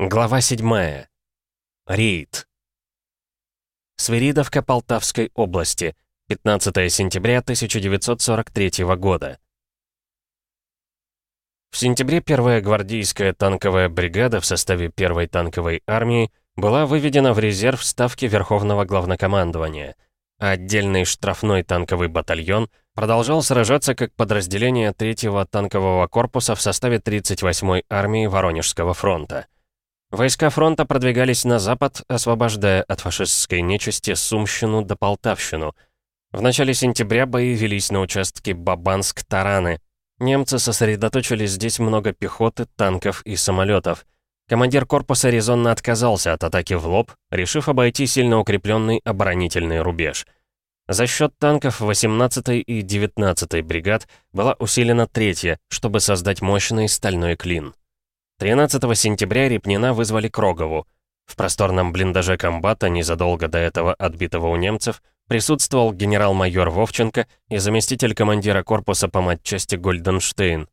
Глава 7. Рейд. Свиридовка Полтавской области. 15 сентября 1943 года. В сентябре первая гвардейская танковая бригада в составе первой танковой армии была выведена в резерв ставки Верховного главнокомандования, а отдельный штрафной танковый батальон продолжал сражаться как подразделение 3-го танкового корпуса в составе 38-й армии Воронежского фронта. Войска фронта продвигались на запад, освобождая от фашистской нечисти Сумщину до Полтавщину. В начале сентября бои велись на участке Бабанск-Тараны. Немцы сосредоточили здесь много пехоты, танков и самолетов. Командир корпуса резонно отказался от атаки в лоб, решив обойти сильно укрепленный оборонительный рубеж. За счет танков 18-й и 19-й бригад была усилена третья, чтобы создать мощный стальной клин. 13 сентября Репнина вызвали к Рогову. В просторном блиндаже комбата, незадолго до этого отбитого у немцев, присутствовал генерал-майор Вовченко и заместитель командира корпуса по матчасти Гольденштейн.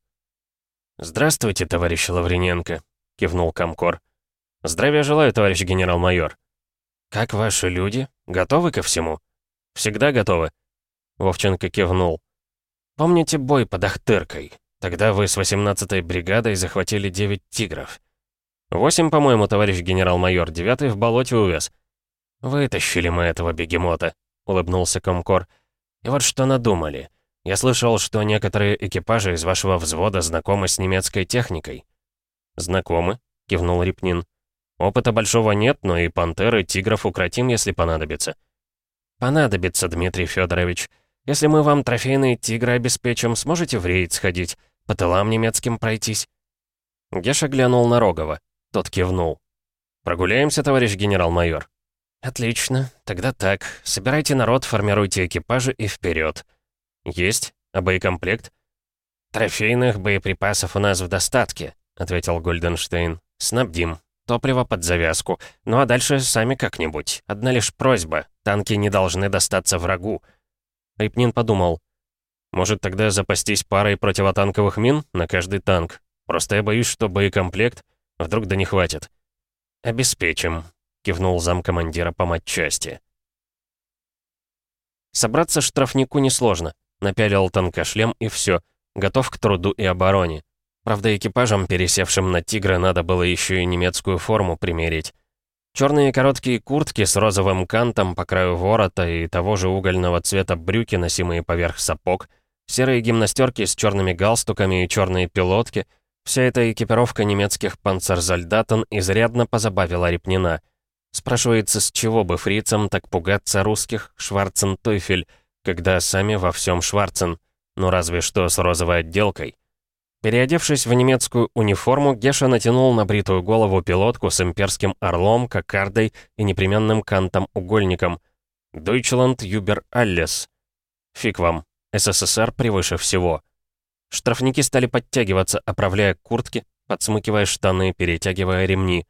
«Здравствуйте, товарищ Лаврененко», — кивнул Комкор. «Здравия желаю, товарищ генерал-майор». «Как ваши люди? Готовы ко всему?» «Всегда готовы». Вовченко кивнул. «Помните бой под Ахтыркой? Тогда вы с 18-й бригадой захватили 9 «Тигров». «Восемь, по-моему, товарищ генерал-майор, девятый в болоте увез». «Вытащили мы этого бегемота», — улыбнулся Комкор. «И вот что надумали. Я слышал, что некоторые экипажи из вашего взвода знакомы с немецкой техникой». «Знакомы?» — кивнул Репнин. «Опыта большого нет, но и пантеры, тигров укротим, если понадобится». «Понадобится, Дмитрий Федорович. Если мы вам трофейные тигры обеспечим, сможете в рейд сходить?» По тылам немецким пройтись?» Геша глянул на Рогова. Тот кивнул. «Прогуляемся, товарищ генерал-майор?» «Отлично. Тогда так. Собирайте народ, формируйте экипажи и вперед. «Есть. А боекомплект?» «Трофейных боеприпасов у нас в достатке», — ответил Гольденштейн. «Снабдим. Топливо под завязку. Ну а дальше сами как-нибудь. Одна лишь просьба. Танки не должны достаться врагу». Репнин подумал. Может, тогда запастись парой противотанковых мин на каждый танк? Просто я боюсь, что боекомплект вдруг да не хватит». «Обеспечим», — кивнул замкомандира по матчасти. Собраться штрафнику несложно. Напялил танкошлем и все. Готов к труду и обороне. Правда, экипажам, пересевшим на «Тигра», надо было еще и немецкую форму примерить. Черные короткие куртки с розовым кантом по краю ворота и того же угольного цвета брюки, носимые поверх сапог — Серые гимнастерки с черными галстуками и черные пилотки. Вся эта экипировка немецких панцерзальдатен изрядно позабавила Репнина. Спрашивается, с чего бы фрицам так пугаться русских Шварцен-Тойфель, когда сами во всем Шварцен, ну разве что с розовой отделкой. Переодевшись в немецкую униформу, Геша натянул на бритую голову пилотку с имперским орлом, кокардой и непременным кантом-угольником. «Deutschland über alles». Фиг вам, СССР превыше всего. Штрафники стали подтягиваться, оправляя куртки, подсмыкивая штаны, перетягивая ремни.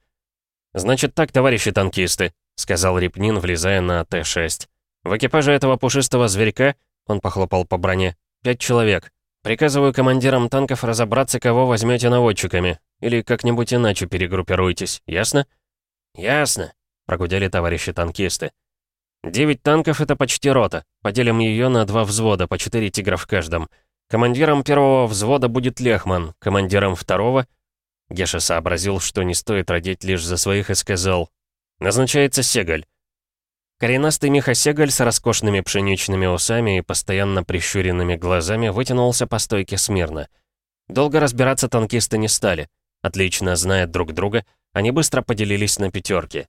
«Значит так, товарищи танкисты», — сказал Репнин, влезая на Т-6. «В экипаже этого пушистого зверька, — он похлопал по броне, — пять человек. Приказываю командирам танков разобраться, кого возьмете наводчиками. Или как-нибудь иначе перегруппируйтесь, ясно?» «Ясно», — прогудели товарищи танкисты. Девять танков — это почти рота. Поделим ее на два взвода, по четыре тигра в каждом. Командиром первого взвода будет Лехман, командиром второго... Геша сообразил, что не стоит родить лишь за своих и сказал. Назначается Сегаль. Коренастый Миха Сегаль с роскошными пшеничными усами и постоянно прищуренными глазами вытянулся по стойке смирно. Долго разбираться танкисты не стали. Отлично зная друг друга, они быстро поделились на пятерки.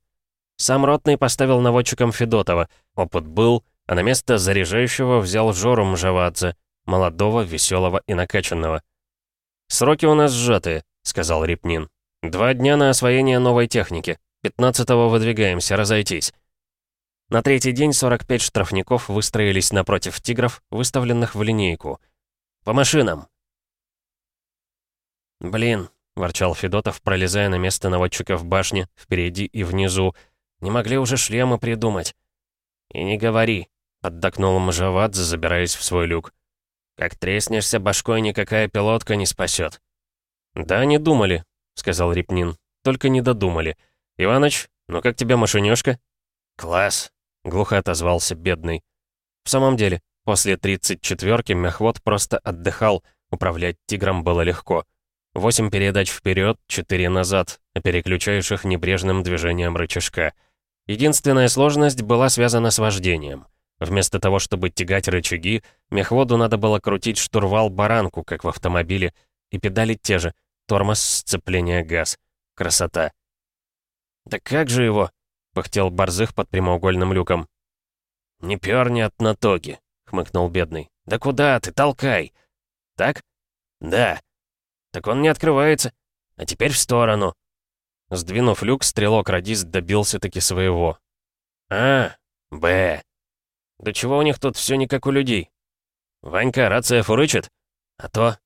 Сам Ротный поставил наводчиком Федотова. Опыт был, а на место заряжающего взял Жору Мжавадзе, молодого, веселого и накачанного. «Сроки у нас сжатые», — сказал Репнин. «Два дня на освоение новой техники. 15-го выдвигаемся, разойтись». На третий день 45 штрафников выстроились напротив тигров, выставленных в линейку. «По машинам!» «Блин», — ворчал Федотов, пролезая на место наводчика в башне, впереди и внизу, — не могли уже шлемы придумать». «И не говори», — отдохнул Мажавадзе, забираясь в свой люк. «Как треснешься башкой, никакая пилотка не спасет». «Да, не думали», — сказал Репнин. только не додумали. «Иваныч, ну как тебе машинёшка?» «Класс», — глухо отозвался бедный. В самом деле, после 34-ки мехвод просто отдыхал, управлять «Тигром» было легко. Восемь передач вперед, четыре назад, а переключаешь их небрежным движением рычажка. Единственная сложность была связана с вождением. Вместо того, чтобы тягать рычаги, мехводу надо было крутить штурвал-баранку, как в автомобиле, и педали те же, тормоз, сцепление, газ. Красота. «Да как же его?» — пыхтел Борзых под прямоугольным люком. «Не перни от натоги», — хмыкнул бедный. «Да куда ты, толкай!» «Так?» «Да». «Так он не открывается. А теперь в сторону». Сдвинув люк, стрелок-радист добился-таки своего. «А, Б. Да чего у них тут все не как у людей? Ванька, рация фурычит? А то.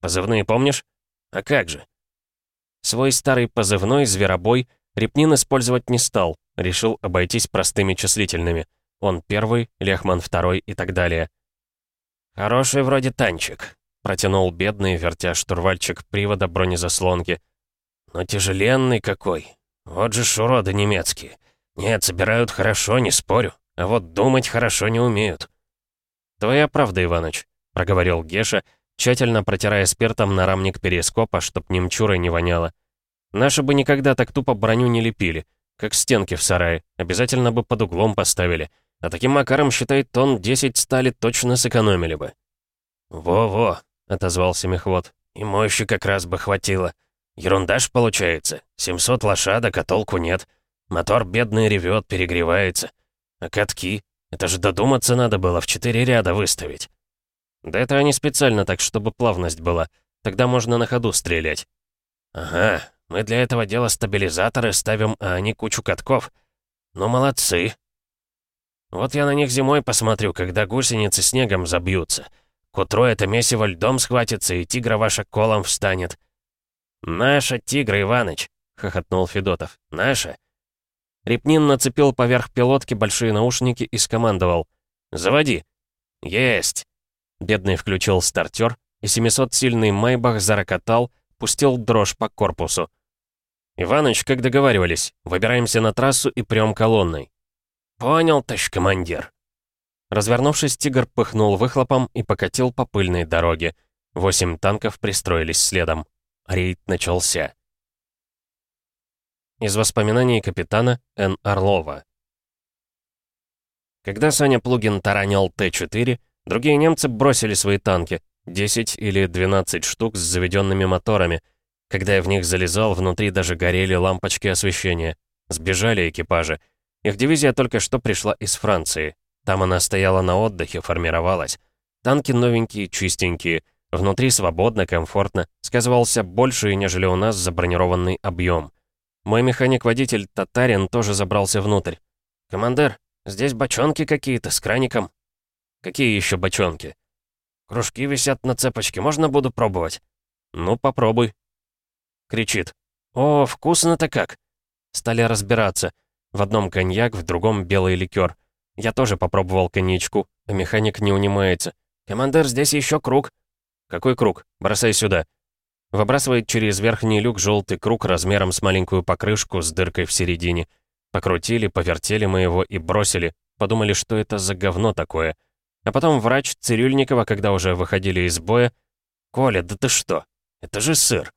Позывные помнишь? А как же? Свой старый позывной, зверобой, Репнин использовать не стал, решил обойтись простыми числительными. Он первый, Лехман второй и так далее. «Хороший вроде танчик», — протянул бедный, вертя штурвальчик привода бронезаслонки. «Но тяжеленный какой. Вот же ж уроды немецкие. Нет, собирают хорошо, не спорю. А вот думать хорошо не умеют». «Твоя правда, Иваныч», — проговорил Геша, тщательно протирая спиртом нарамник перископа, чтоб немчурой не воняло. «Наши бы никогда так тупо броню не лепили, как стенки в сарае, обязательно бы под углом поставили. А таким макаром, считай, тонн 10 стали точно сэкономили бы». «Во-во», — отозвался мехвод, — «и мощи как раз бы хватило. Ерунда ж получается. 700 лошадок, а толку нет. Мотор бедный ревет, перегревается. А катки? Это же додуматься надо было в четыре ряда выставить. Да это они специально так, чтобы плавность была. Тогда можно на ходу стрелять. Ага, мы для этого дела стабилизаторы ставим, а они кучу катков. Ну, молодцы. Вот я на них зимой посмотрю, когда гусеницы снегом забьются. К утру это месиво льдом схватится, и тигра ваша колом встанет. «Наша тигра, Иваныч!» — хохотнул Федотов. «Наша!» Репнин нацепил поверх пилотки большие наушники и скомандовал. «Заводи!» «Есть!» Бедный включил стартер, и 700-сильный Майбах зарокотал, пустил дрожь по корпусу. «Иваныч, как договаривались, выбираемся на трассу и прям колонной». «Понял, товарищ командир». Развернувшись, «Тигр» пыхнул выхлопом и покатил по пыльной дороге. Восемь танков пристроились следом. Рейд начался. Из воспоминаний капитана Н. Орлова. Когда Саня Плугин таранил Т-4, другие немцы бросили свои танки, 10 или 12 штук с заведенными моторами. Когда я в них залезал, внутри даже горели лампочки освещения. Сбежали экипажи. Их дивизия только что пришла из Франции. Там она стояла на отдыхе, формировалась. Танки новенькие, чистенькие. Внутри свободно, комфортно. Сказывался больше, нежели у нас забронированный объем. Мой механик-водитель Татарин тоже забрался внутрь. «Командир, здесь бочонки какие-то с краником». «Какие еще бочонки?» «Кружки висят на цепочке, можно буду пробовать?» «Ну, попробуй». Кричит. «О, вкусно-то как!» Стали разбираться. В одном коньяк, в другом белый ликер. Я тоже попробовал коньячку, а механик не унимается. «Командир, здесь еще круг». «Какой круг? Бросай сюда». Выбрасывает через верхний люк желтый круг размером с маленькую покрышку с дыркой в середине. Покрутили, повертели мы его и бросили. Подумали, что это за говно такое. А потом врач Цирюльникова, когда уже выходили из боя, «Коля, да ты что? Это же сыр!»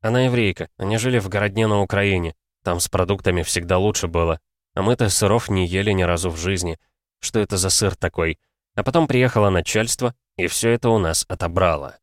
Она еврейка, они жили в городне на Украине. Там с продуктами всегда лучше было. А мы-то сыров не ели ни разу в жизни. Что это за сыр такой? А потом приехало начальство, и все это у нас отобрало.